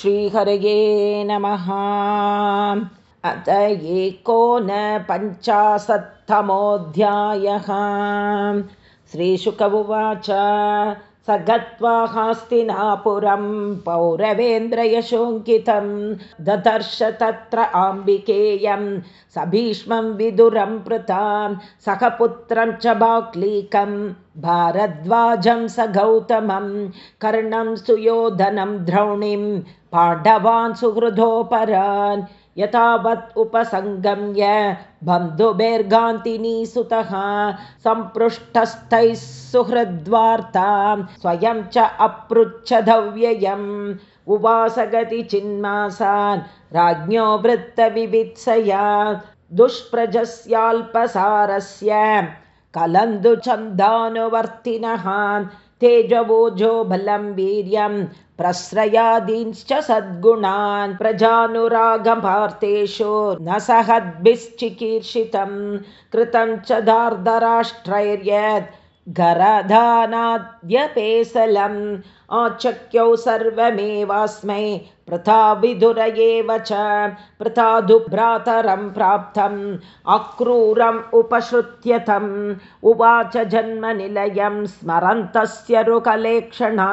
श्रीहरये नमः। अत एकोनपञ्चाशत्तमोऽध्यायः श्रीशुक उवाच स गत्वा हास्तिनापुरं पौरवेन्द्रयशोऽङ्कितं ददर्श तत्र आम्बिकेयं। स भीष्मं विदुरं पृतां सह पुत्रं च बाक्लीकं भारद्वाजं स गौतमं कर्णं सुयोधनं द्रौणिं पाण्डवान् सुहृदोपरान् यथावत् उपसङ्गम्य बन्धुभिर्गान्तिनीसुतः सम्पृष्टस्थैः सुहृद्वार्तां स्वयं च अपृच्छदव्ययम् उवासगति चिन्मासान् राज्ञो वृत्तविवित्सया दुष्प्रजस्याल्पसारस्य कलन्दुचन्दानुवर्तिनः तेजवोजो बलं वीर्यं प्रश्रयादींश्च सद्गुणान् प्रजानुरागभार्तेषु न सहद्भिश्चिकीर्षितं कृतं च दार्धराष्ट्रैर्यद् गरधानाद्यपेसलम्। आचक्यौ सर्वमेवास्मै पृथा विदुर एव च पृथादुभ्रातरं प्राप्तम् अक्रूरम् उपश्रुत्यतम् उवाच जन्मनिलयं स्मरन्तस्य रुकलेक्षणा।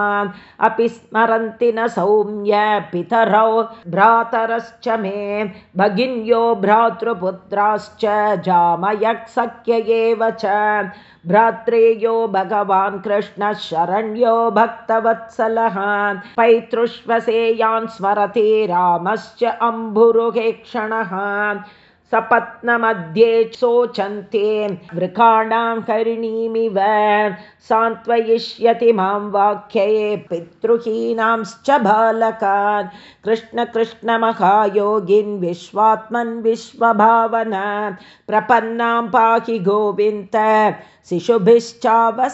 अपि स्मरन्ति न सौम्य पितरौ भ्रातरश्च मे। भगिन्यो भ्रातृपुत्राश्च जामयक्सख्य एव च। भ्रात्रेयो भगवान् कृष्णः शरण्यो भक्तवत्सलः। पैतृष्वसेयान् रामश्च अम्बुरुहेक्षणः सपत्नमध्ये शोचन्ते वृकाणां करिणीमिव सान्त्वयिष्यति मां वाक्ये पितृहीनांश्च बालकान्। कृष्णकृष्णमहायोगिन् विश्वात्मन् विश्वभावन प्रपन्नां पाहि गोविन्द शिशुभिश्चावसीदति।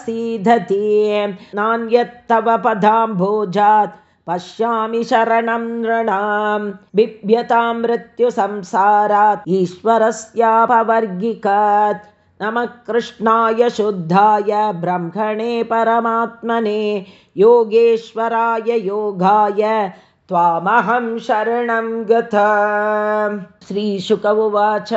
नान्यत्तव पदाम्भोजात् पश्यामि शरणं नृणां। बिभ्यतां मृत्युसंसारात् ईश्वरस्यापवर्गिकात्। नमः कृष्णाय शुद्धाय ब्रह्मणे परमात्मने। योगेश्वराय योगाय त्वामहं शरणं गता श्रीशुक उवाच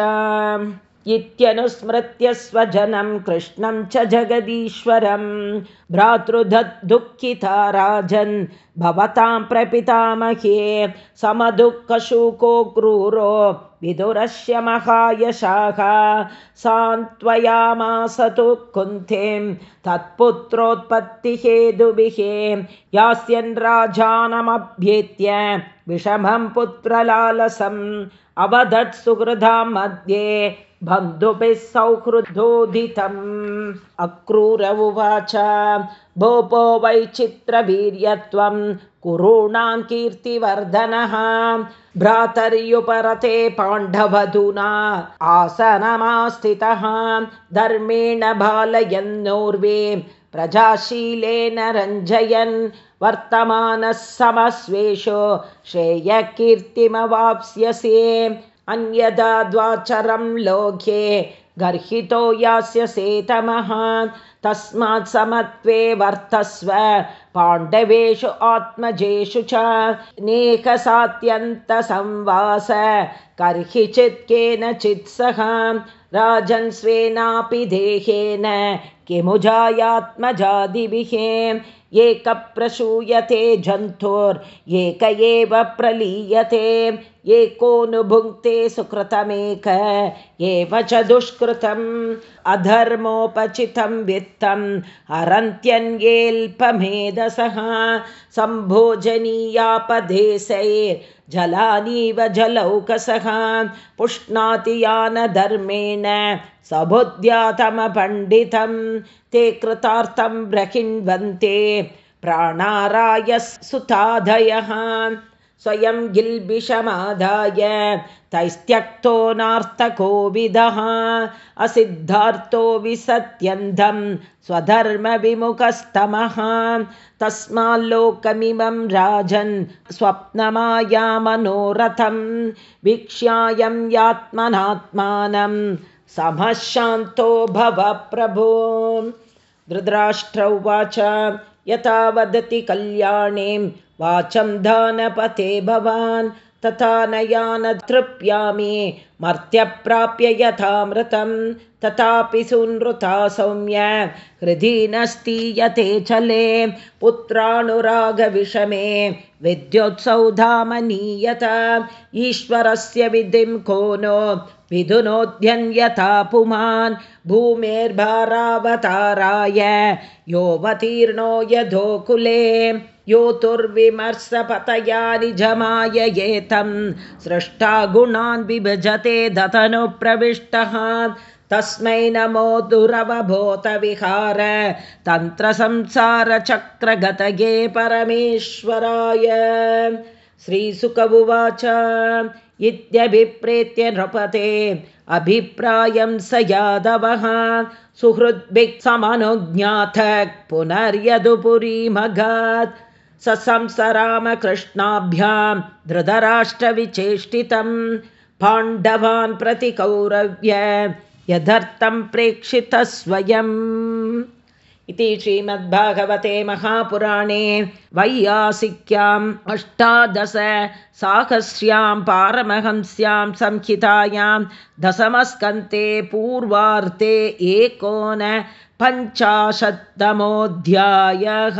इत्यनुस्मृत्य स्वजनं कृष्णं च जगदीश्वरं। भ्रातृदुःखिता राजन् भवतां प्रपितामहे समदुःखशुको क्रूरो विदुरस्य महायशाः। सान्त्वयामासतु कुन्तीं तत्पुत्रोत्पत्तिहेतुभिः। यास्यन् राजानमभ्येत्य विषमं पुत्रलालसम् अवदत् सुहृदां मध्ये बन्धुभिः सौहृदोदितम् अक्रूर उवाच भोपो वैचित्रवीर्यत्वं कुरूणां कीर्तिवर्धनः। भ्रातर्युपरते पाण्डवधुना आसनमास्थितः। धर्मेण बालयन्नोर्वे प्रजाशीलेन रञ्जयन् वर्तमानः समस्वेषु श्रेयकीर्तिमवाप्स्यसे अन्यदा द्वाचरं लोके गर्हितो यास्य सेतमः तस्मात् समत्वे वर्तस्व पाण्डवेषु आत्मजेषु च नेकसात्यन्तसंवास कर्हि चित् केनचित् सह राजन् स्वेनापि देहेन किमुजायात्मजादिभिः एकप्रसूयते जन्तोर्येक एव प्रलीयते एकोऽनुभुङ्क्ते सुकृतमेक एव च दुष्कृतम् अधर्मोपचितं वित्तम् हरन्त्यन्येऽल्पमेधसः सम्भोजनीयापदेशैर्जलानीव जलौकसः पुष्णाति यानधर्मेण सबुद्ध्यातमपण्डितं ते कृतार्थं ब्रहिण्वन्ते प्राणारायसुतादयः स्वयं गिल्बिषमादाय तैस्त्यक्तो नार्थकोविदः असिद्धार्थो विसत्यन्धं स्वधर्मविमुखस्तमः। तस्माल्लोकमिमं राजन् स्वप्नमायामनोरथं वीक्ष्यायं यात्मनात्मानं समशान्तो भव प्रभो धृतराष्ट्र उवाच यथा वदति कल्याणीं वाचं दानपते भवान् तथा न तृप्यामि मर्त्यप्राप्य यथामृतं तथापि सुनृता सौम्य हृदि न स्थीयते चले पुत्रानुरागविषमे विद्युत्सौधामनीयत ईश्वरस्य विधिं को नो विधुनोद्यन्यथा पुमान् भूमेर्भारावताराय योऽवतीर्णो यधोकुले योतुर्विमर्शपतया निजमाय एतं सृष्टा गुणान् विभजते दतनुप्रविष्टः। तस्मै नमो दुरवभूतविहार तन्त्रसंसारचक्रगतये परमेश्वराय। श्रीसुक उवाच इत्यभिप्रेत्य नृपते अभिप्रायं स यादवः। सुहृद्भिः समनुज्ञात पुनर्यदुपुरीमगात् स संसरामकृष्णाभ्यां धृतराष्ट्रविचेष्टितं। पाण्डवान् प्रति कौरव्य यदर्थं प्रेक्षितः स्वयम् इति श्रीमद्भागवते महापुराणे वैयासिक्याम् अष्टादश साहस्र्यां पारमहंस्यां संहितायां दशमस्कन्ते पूर्वार्ते एकोन पञ्चाशत्तमोऽध्यायः।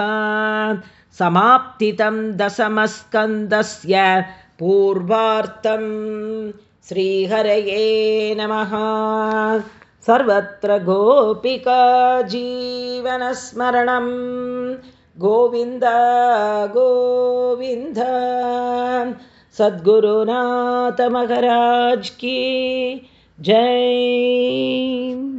समाप्तितं दशमस्कन्दस्य पूर्वार्तम् श्रीहरये नमः सर्वत्र गोपिका जीवनस्मरणं गोविन्द गोविन्द। सद्गुरुनाथमहराज की जय